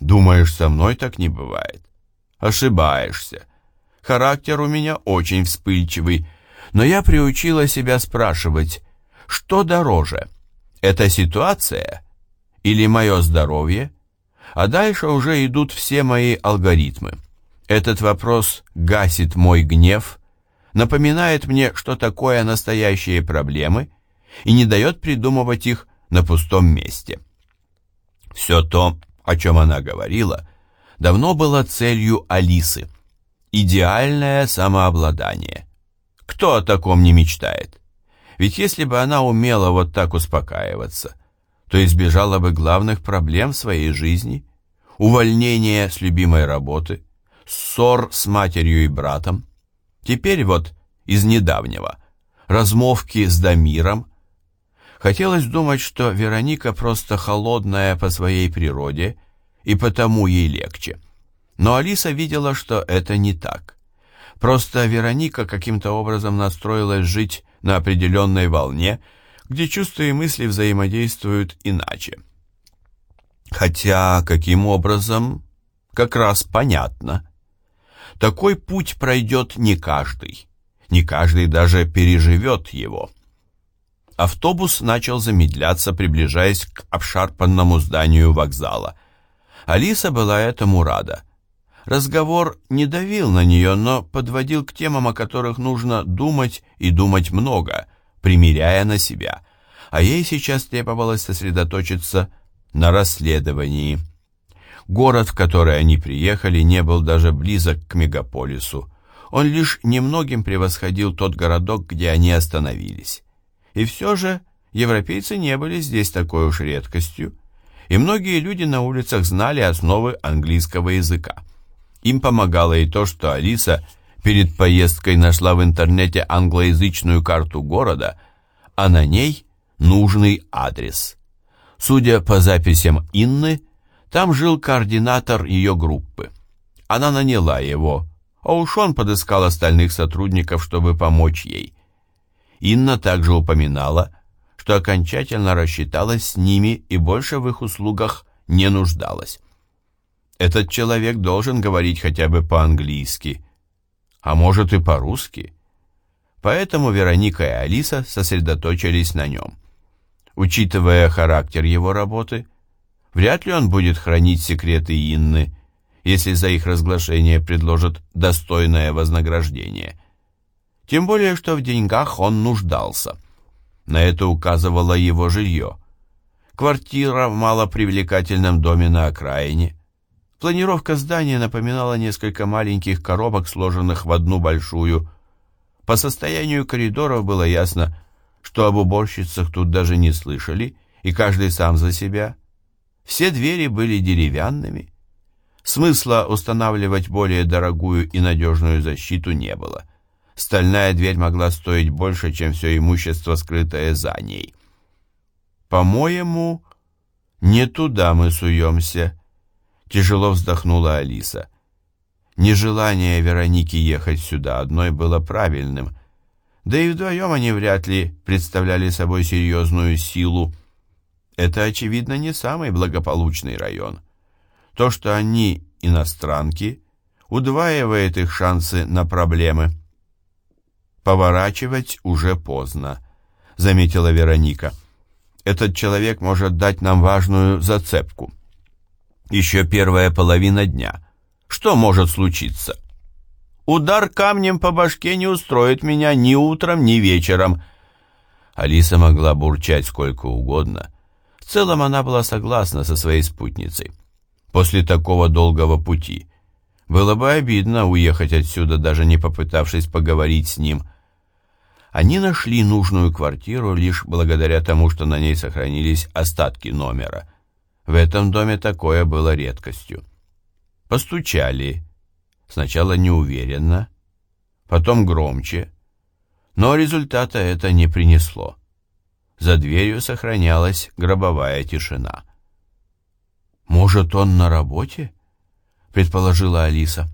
Думаешь, со мной так не бывает? Ошибаешься. Характер у меня очень вспыльчивый, но я приучила себя спрашивать, что дороже, эта ситуация или мое здоровье? А дальше уже идут все мои алгоритмы. Этот вопрос гасит мой гнев, напоминает мне, что такое настоящие проблемы, и не дает придумывать их на пустом месте. Все то, о чем она говорила, давно было целью Алисы. Идеальное самообладание. Кто о таком не мечтает? Ведь если бы она умела вот так успокаиваться, то избежала бы главных проблем в своей жизни, увольнения с любимой работы, ссор с матерью и братом, теперь вот из недавнего, размовки с Дамиром. Хотелось думать, что Вероника просто холодная по своей природе, и потому ей легче. Но Алиса видела, что это не так. Просто Вероника каким-то образом настроилась жить на определенной волне, где чувства и мысли взаимодействуют иначе. Хотя каким образом, как раз понятно. Такой путь пройдет не каждый. Не каждый даже переживет его. Автобус начал замедляться, приближаясь к обшарпанному зданию вокзала. Алиса была этому рада. Разговор не давил на нее, но подводил к темам, о которых нужно думать и думать много, примеряя на себя. А ей сейчас требовалось сосредоточиться на расследовании. Город, в который они приехали, не был даже близок к мегаполису. Он лишь немногим превосходил тот городок, где они остановились. И все же европейцы не были здесь такой уж редкостью, и многие люди на улицах знали основы английского языка. Им помогало и то, что Алиса перед поездкой нашла в интернете англоязычную карту города, а на ней нужный адрес. Судя по записям Инны, там жил координатор ее группы. Она наняла его, а уж он подыскал остальных сотрудников, чтобы помочь ей. Инна также упоминала, что окончательно рассчиталась с ними и больше в их услугах не нуждалась. Этот человек должен говорить хотя бы по-английски, а может и по-русски. Поэтому Вероника и Алиса сосредоточились на нем. Учитывая характер его работы, вряд ли он будет хранить секреты Инны, если за их разглашение предложат достойное вознаграждение. Тем более, что в деньгах он нуждался. На это указывало его жилье. Квартира в малопривлекательном доме на окраине. Планировка здания напоминала несколько маленьких коробок, сложенных в одну большую. По состоянию коридоров было ясно, что об уборщицах тут даже не слышали, и каждый сам за себя. Все двери были деревянными. Смысла устанавливать более дорогую и надежную защиту не было. Стальная дверь могла стоить больше, чем все имущество, скрытое за ней. «По-моему, не туда мы суемся», — тяжело вздохнула Алиса. Нежелание Вероники ехать сюда одной было правильным, да и вдвоем они вряд ли представляли собой серьезную силу. Это, очевидно, не самый благополучный район. То, что они иностранки, удваивает их шансы на проблемы. «Поворачивать уже поздно», — заметила Вероника. «Этот человек может дать нам важную зацепку. Еще первая половина дня. Что может случиться?» Удар камнем по башке не устроит меня ни утром, ни вечером. Алиса могла бурчать сколько угодно. В целом она была согласна со своей спутницей. После такого долгого пути было бы обидно уехать отсюда, даже не попытавшись поговорить с ним. Они нашли нужную квартиру лишь благодаря тому, что на ней сохранились остатки номера. В этом доме такое было редкостью. Постучали Сначала неуверенно, потом громче, но результата это не принесло. За дверью сохранялась гробовая тишина. «Может, он на работе?» — предположила Алиса.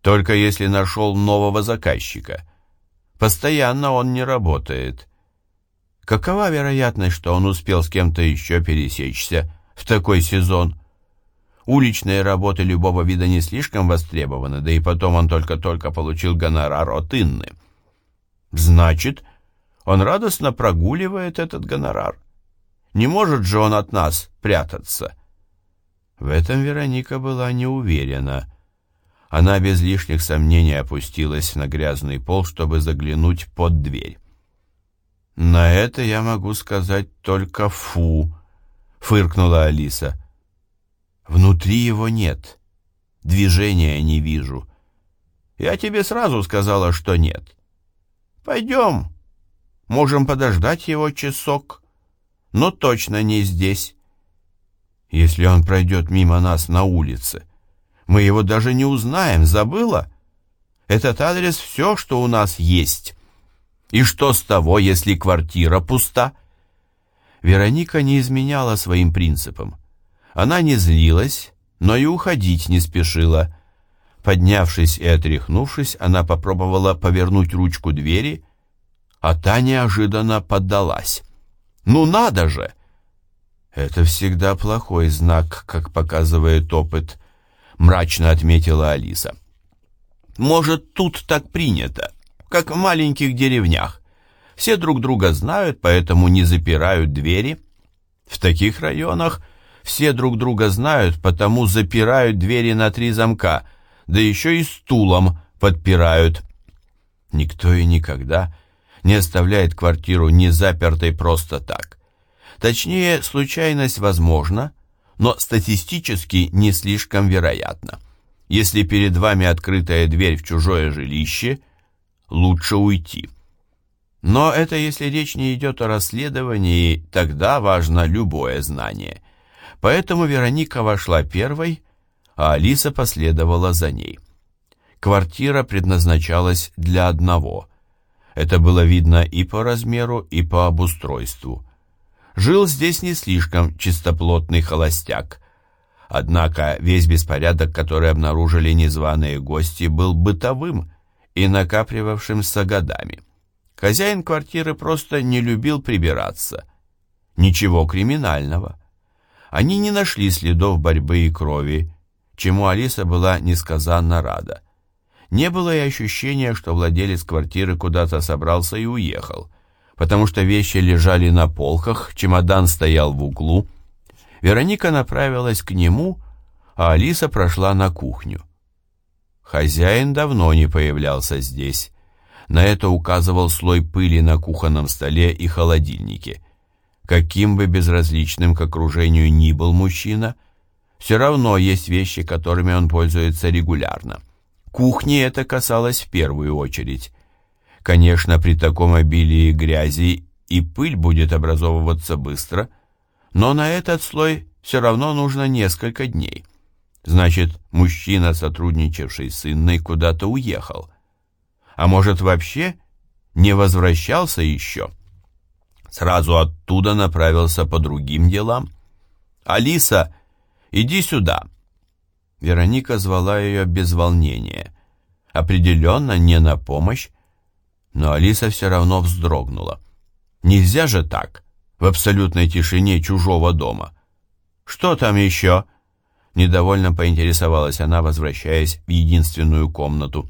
«Только если нашел нового заказчика. Постоянно он не работает. Какова вероятность, что он успел с кем-то еще пересечься в такой сезон?» Уличные работы любого вида не слишком востребованы, да и потом он только-только получил гонорар от Инны. Значит, он радостно прогуливает этот гонорар. Не может же он от нас прятаться. В этом Вероника была не уверена. Она без лишних сомнений опустилась на грязный пол, чтобы заглянуть под дверь. «На это я могу сказать только фу», — фыркнула Алиса. «Внутри его нет. Движения не вижу. Я тебе сразу сказала, что нет. Пойдем. Можем подождать его часок, но точно не здесь. Если он пройдет мимо нас на улице, мы его даже не узнаем, забыла? Этот адрес все, что у нас есть». И что с того, если квартира пуста? Вероника не изменяла своим принципам. Она не злилась, но и уходить не спешила. Поднявшись и отряхнувшись, она попробовала повернуть ручку двери, а та неожиданно поддалась. «Ну надо же!» «Это всегда плохой знак, как показывает опыт», — мрачно отметила Алиса. «Может, тут так принято?» как в маленьких деревнях. Все друг друга знают, поэтому не запирают двери. В таких районах все друг друга знают, потому запирают двери на три замка, да еще и стулом подпирают. Никто и никогда не оставляет квартиру незапертой просто так. Точнее, случайность возможна, но статистически не слишком вероятно. Если перед вами открытая дверь в чужое жилище, лучше уйти. Но это если речь не идет о расследовании, тогда важно любое знание. Поэтому Вероника вошла первой, а Алиса последовала за ней. Квартира предназначалась для одного. Это было видно и по размеру, и по обустройству. Жил здесь не слишком чистоплотный холостяк. Однако весь беспорядок, который обнаружили незваные гости, был бытовым, и накапливавшимся годами. Хозяин квартиры просто не любил прибираться. Ничего криминального. Они не нашли следов борьбы и крови, чему Алиса была несказанно рада. Не было и ощущения, что владелец квартиры куда-то собрался и уехал, потому что вещи лежали на полках, чемодан стоял в углу. Вероника направилась к нему, а Алиса прошла на кухню. Хозяин давно не появлялся здесь. На это указывал слой пыли на кухонном столе и холодильнике. Каким бы безразличным к окружению ни был мужчина, все равно есть вещи, которыми он пользуется регулярно. Кухни это касалось в первую очередь. Конечно, при таком обилии грязи и пыль будет образовываться быстро, но на этот слой все равно нужно несколько дней. Значит, мужчина, сотрудничавший с Инной, куда-то уехал. А может, вообще не возвращался еще? Сразу оттуда направился по другим делам. «Алиса, иди сюда!» Вероника звала ее без волнения. Определенно не на помощь, но Алиса все равно вздрогнула. Нельзя же так, в абсолютной тишине чужого дома. «Что там еще?» Недовольно поинтересовалась она, возвращаясь в единственную комнату.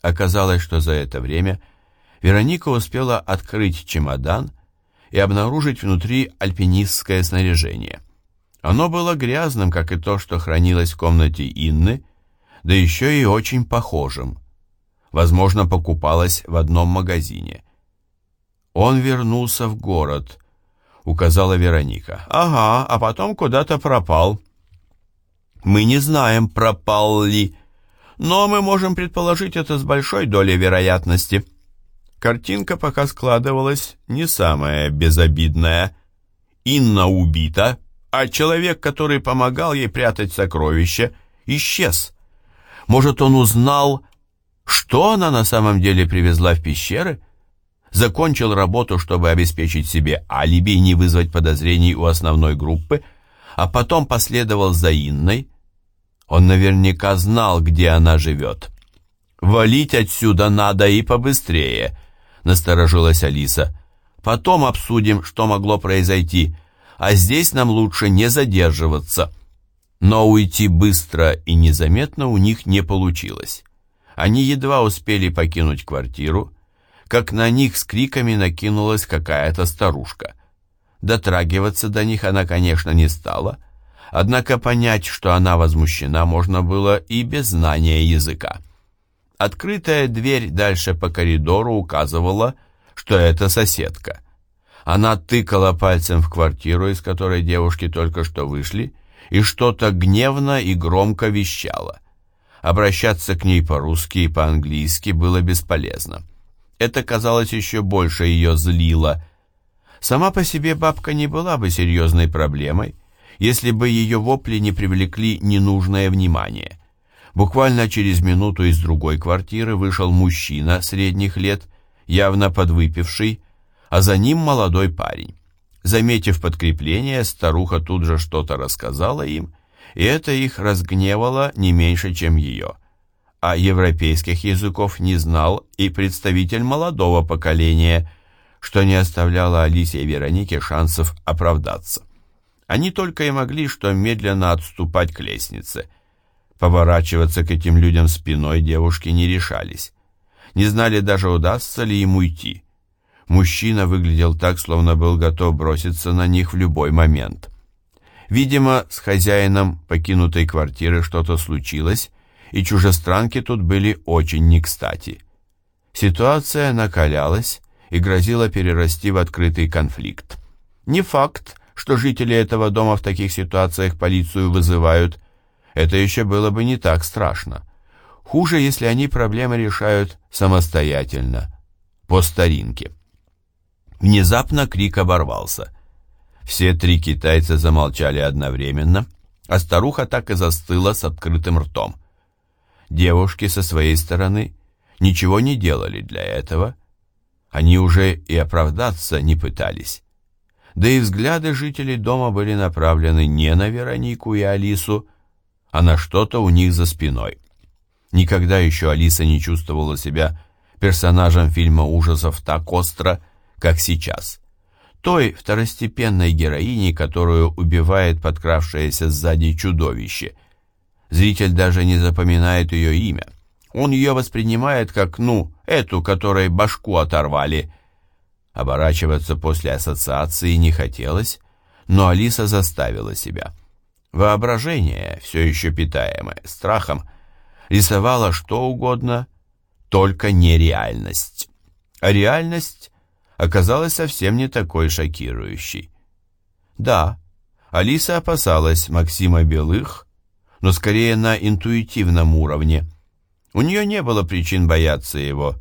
Оказалось, что за это время Вероника успела открыть чемодан и обнаружить внутри альпинистское снаряжение. Оно было грязным, как и то, что хранилось в комнате Инны, да еще и очень похожим. Возможно, покупалось в одном магазине. «Он вернулся в город», — указала Вероника. «Ага, а потом куда-то пропал». Мы не знаем, пропал ли, но мы можем предположить это с большой долей вероятности. Картинка пока складывалась не самая безобидная. Инна убита, а человек, который помогал ей прятать сокровища, исчез. Может, он узнал, что она на самом деле привезла в пещеры? Закончил работу, чтобы обеспечить себе алиби и не вызвать подозрений у основной группы, а потом последовал за Инной. Он наверняка знал, где она живет. «Валить отсюда надо и побыстрее», — насторожилась Алиса. «Потом обсудим, что могло произойти, а здесь нам лучше не задерживаться». Но уйти быстро и незаметно у них не получилось. Они едва успели покинуть квартиру, как на них с криками накинулась какая-то старушка. Дотрагиваться до них она, конечно, не стала, однако понять, что она возмущена, можно было и без знания языка. Открытая дверь дальше по коридору указывала, что это соседка. Она тыкала пальцем в квартиру, из которой девушки только что вышли, и что-то гневно и громко вещала. Обращаться к ней по-русски и по-английски было бесполезно. Это, казалось, еще больше ее злило. Сама по себе бабка не была бы серьезной проблемой, если бы ее вопли не привлекли ненужное внимание. Буквально через минуту из другой квартиры вышел мужчина средних лет, явно подвыпивший, а за ним молодой парень. Заметив подкрепление, старуха тут же что-то рассказала им, и это их разгневало не меньше, чем ее. А европейских языков не знал и представитель молодого поколения, что не оставляло Алисе и Веронике шансов оправдаться. Они только и могли что медленно отступать к лестнице. Поворачиваться к этим людям спиной девушки не решались. Не знали даже, удастся ли им уйти. Мужчина выглядел так, словно был готов броситься на них в любой момент. Видимо, с хозяином покинутой квартиры что-то случилось, и чужестранки тут были очень не кстати. Ситуация накалялась и грозила перерасти в открытый конфликт. Не факт, что жители этого дома в таких ситуациях полицию вызывают. Это еще было бы не так страшно. Хуже, если они проблемы решают самостоятельно, по старинке. Внезапно крик оборвался. Все три китайца замолчали одновременно, а старуха так и застыла с открытым ртом. Девушки со своей стороны ничего не делали для этого. Они уже и оправдаться не пытались. Да и взгляды жителей дома были направлены не на Веронику и Алису, а на что-то у них за спиной. Никогда еще Алиса не чувствовала себя персонажем фильма ужасов так остро, как сейчас. Той второстепенной героини, которую убивает подкравшееся сзади чудовище. Зритель даже не запоминает ее имя. Он ее воспринимает как, ну, эту, которой башку оторвали. Оборачиваться после ассоциации не хотелось, но Алиса заставила себя. Воображение, все еще питаемое страхом, рисовало что угодно, только не реальность. А реальность оказалась совсем не такой шокирующей. Да, Алиса опасалась Максима Белых, но скорее на интуитивном уровне. У нее не было причин бояться его.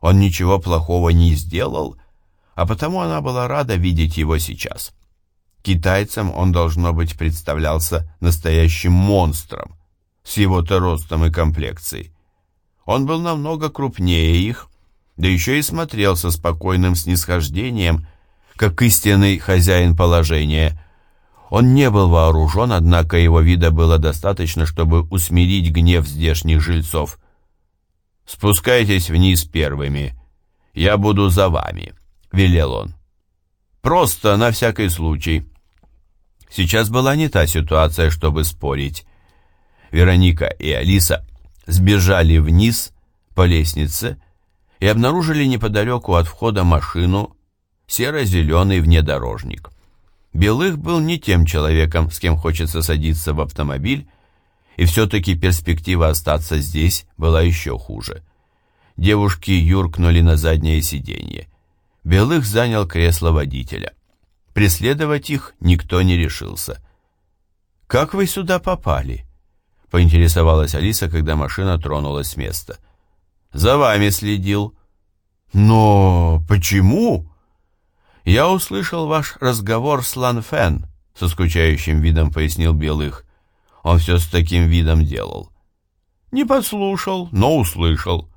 Он ничего плохого не сделал, а потому она была рада видеть его сейчас. Китайцам он, должно быть, представлялся настоящим монстром с его-то ростом и комплекцией. Он был намного крупнее их, да еще и смотрел со спокойным снисхождением, как истинный хозяин положения. Он не был вооружен, однако его вида было достаточно, чтобы усмирить гнев здешних жильцов. «Спускайтесь вниз первыми. Я буду за вами», — велел он. «Просто на всякий случай». Сейчас была не та ситуация, чтобы спорить. Вероника и Алиса сбежали вниз по лестнице, и обнаружили неподалеку от входа машину серо-зеленый внедорожник. Белых был не тем человеком, с кем хочется садиться в автомобиль, и все-таки перспектива остаться здесь была еще хуже. Девушки юркнули на заднее сиденье. Белых занял кресло водителя. Преследовать их никто не решился. «Как вы сюда попали?» — поинтересовалась Алиса, когда машина тронулась с места. За вами следил. Но почему? Я услышал ваш разговор с Лан Фен, со скучающим видом пояснил Белых. Он все с таким видом делал. Не подслушал, но услышал.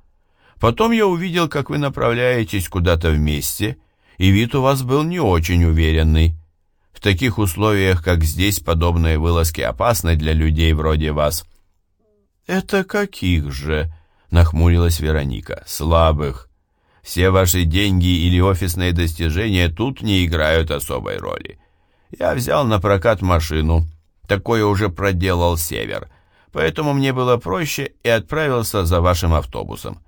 Потом я увидел, как вы направляетесь куда-то вместе, и вид у вас был не очень уверенный. В таких условиях, как здесь, подобные вылазки опасны для людей вроде вас. «Это каких же?» Нахмурилась Вероника. «Слабых. Все ваши деньги или офисные достижения тут не играют особой роли. Я взял на прокат машину, Такое уже проделал Север, поэтому мне было проще и отправился за вашим автобусом.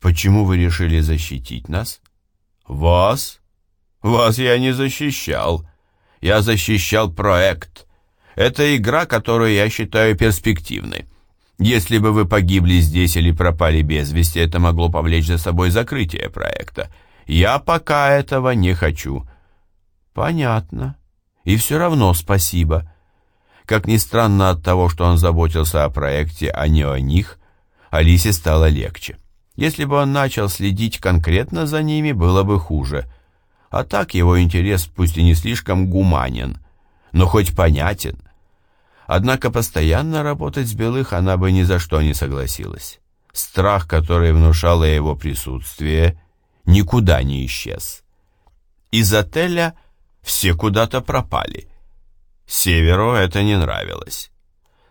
Почему вы решили защитить нас? Вас? Вас я не защищал. Я защищал проект. Это игра, которую я считаю перспективной. Если бы вы погибли здесь или пропали без вести, это могло повлечь за собой закрытие проекта. Я пока этого не хочу. Понятно. И все равно спасибо. Как ни странно от того, что он заботился о проекте, а не о них, Алисе стало легче. Если бы он начал следить конкретно за ними, было бы хуже. А так его интерес, пусть и не слишком гуманен, но хоть понятен. Однако постоянно работать с Белых она бы ни за что не согласилась. Страх, который внушало его присутствие, никуда не исчез. Из отеля все куда-то пропали. Северу это не нравилось.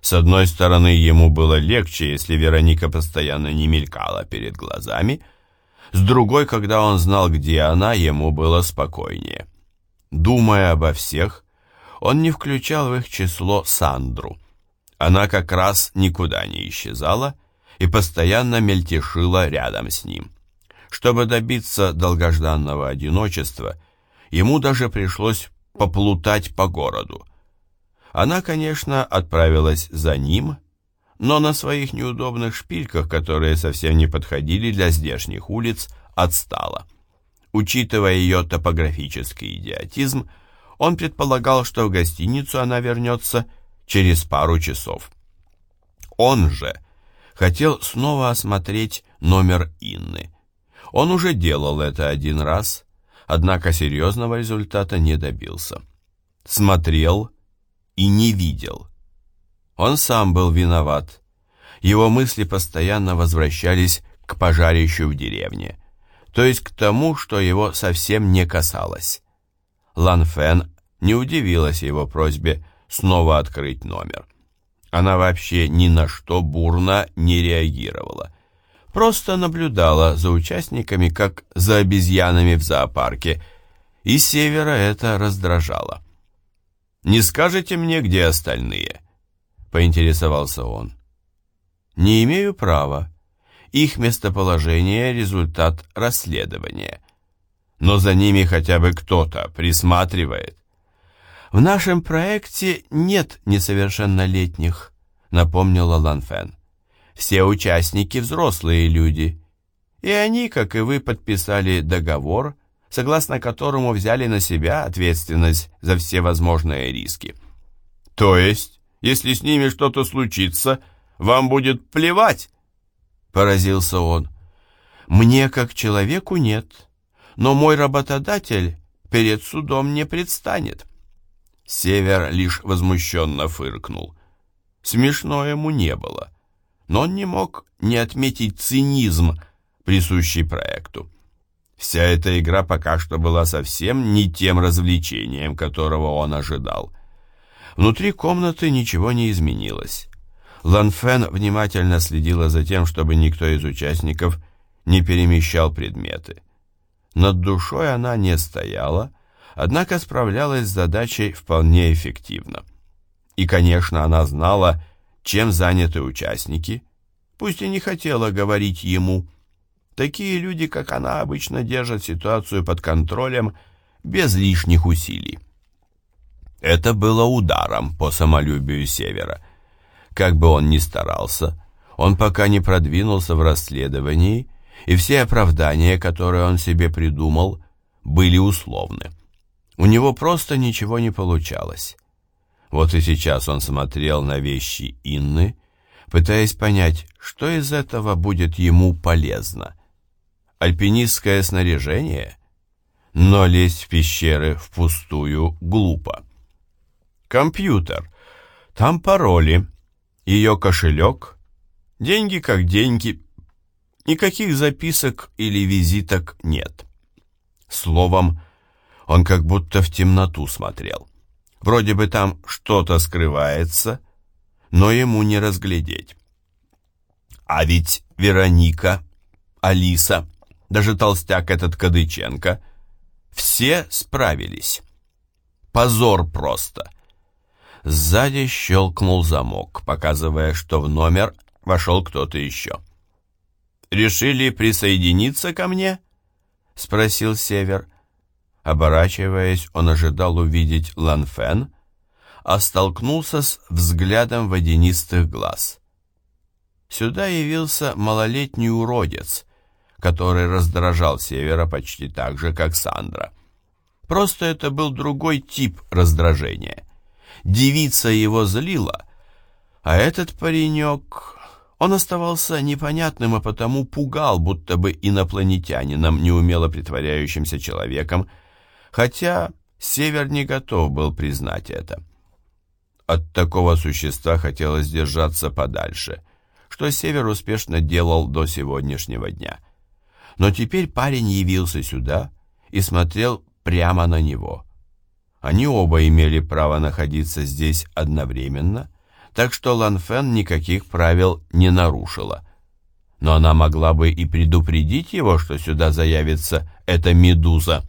С одной стороны, ему было легче, если Вероника постоянно не мелькала перед глазами, с другой, когда он знал, где она, ему было спокойнее. Думая обо всех, он не включал в их число Сандру. Она как раз никуда не исчезала и постоянно мельтешила рядом с ним. Чтобы добиться долгожданного одиночества, ему даже пришлось поплутать по городу. Она, конечно, отправилась за ним, но на своих неудобных шпильках, которые совсем не подходили для здешних улиц, отстала. Учитывая ее топографический идиотизм, он предполагал, что в гостиницу она вернется через пару часов. Он же хотел снова осмотреть номер Инны. Он уже делал это один раз, однако серьезного результата не добился. Смотрел и не видел. Он сам был виноват. Его мысли постоянно возвращались к пожарищу в деревне, то есть к тому, что его совсем не касалось. Лан Фен не удивилась его просьбе снова открыть номер. Она вообще ни на что бурно не реагировала. Просто наблюдала за участниками, как за обезьянами в зоопарке, и севера это раздражало. «Не скажете мне, где остальные?» — поинтересовался он. «Не имею права. Их местоположение — результат расследования. Но за ними хотя бы кто-то присматривает». «В нашем проекте нет несовершеннолетних», — напомнила Ланфен. «Все участники — взрослые люди, и они, как и вы, подписали договор, согласно которому взяли на себя ответственность за все возможные риски. То есть, если с ними что-то случится, вам будет плевать? Поразился он. Мне как человеку нет, но мой работодатель перед судом не предстанет. Север лишь возмущенно фыркнул. Смешно ему не было, но он не мог не отметить цинизм, присущий проекту. Вся эта игра пока что была совсем не тем развлечением, которого он ожидал. Внутри комнаты ничего не изменилось. Ланфен внимательно следила за тем, чтобы никто из участников не перемещал предметы. Над душой она не стояла, однако справлялась с задачей вполне эффективно. И, конечно, она знала, чем заняты участники, пусть и не хотела говорить ему – Такие люди, как она, обычно держат ситуацию под контролем без лишних усилий. Это было ударом по самолюбию Севера. Как бы он ни старался, он пока не продвинулся в расследовании, и все оправдания, которые он себе придумал, были условны. У него просто ничего не получалось. Вот и сейчас он смотрел на вещи Инны, пытаясь понять, что из этого будет ему полезно альпинистское снаряжение, но лезть в пещеры впустую глупо. Компьютер. Там пароли, ее кошелек, деньги как деньги, никаких записок или визиток нет. Словом, он как будто в темноту смотрел. Вроде бы там что-то скрывается, но ему не разглядеть. А ведь Вероника, Алиса даже толстяк этот Кадыченко, все справились. Позор просто. Сзади щелкнул замок, показывая, что в номер вошел кто-то еще. «Решили присоединиться ко мне?» — спросил Север. Оборачиваясь, он ожидал увидеть Ланфен, а столкнулся с взглядом водянистых глаз. Сюда явился малолетний уродец, который раздражал Севера почти так же, как Сандра. Просто это был другой тип раздражения. Девица его злила, а этот паренек... Он оставался непонятным, а потому пугал, будто бы инопланетянином, неумело притворяющимся человеком, хотя Север не готов был признать это. От такого существа хотелось держаться подальше, что Север успешно делал до сегодняшнего дня. Но теперь парень явился сюда и смотрел прямо на него. Они оба имели право находиться здесь одновременно — так что Ланфен никаких правил не нарушила. Но она могла бы и предупредить его, что сюда заявится эта медуза.